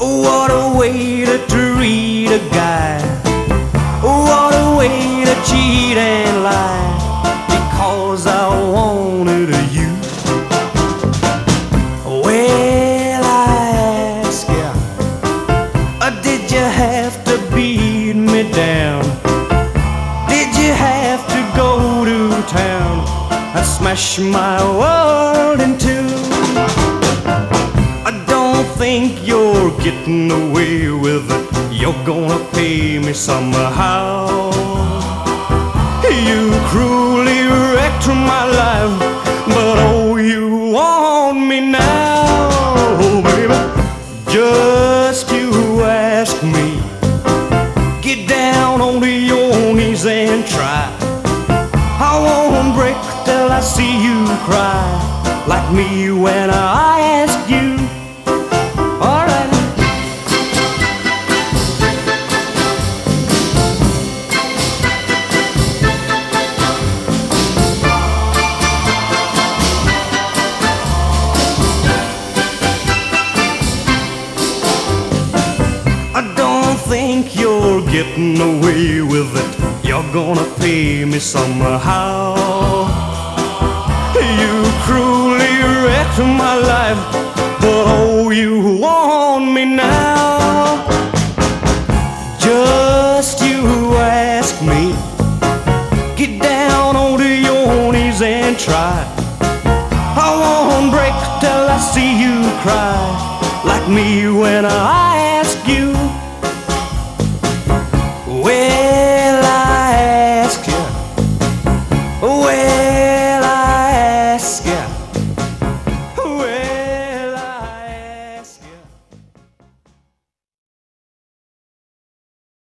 a way to treat a guy. What a way to cheat and lie because I wanted you. Well, I ask ya, uh, did you have to beat me down? Did you have to go to town and smash my world in think you're getting away with it. You're gonna pay me somehow. You cruelly wrecked my life, but oh, you want me now, oh, baby. Just you ask me. Get down on your knees and try. I won't break till I see you cry like me when I ask think you're getting away with it. You're gonna pay me somehow. You cruelly wrecked my life, but oh, you want me now. Just you ask me. Get down onto your knees and try. I won't break till I see you cry like me when I ask you.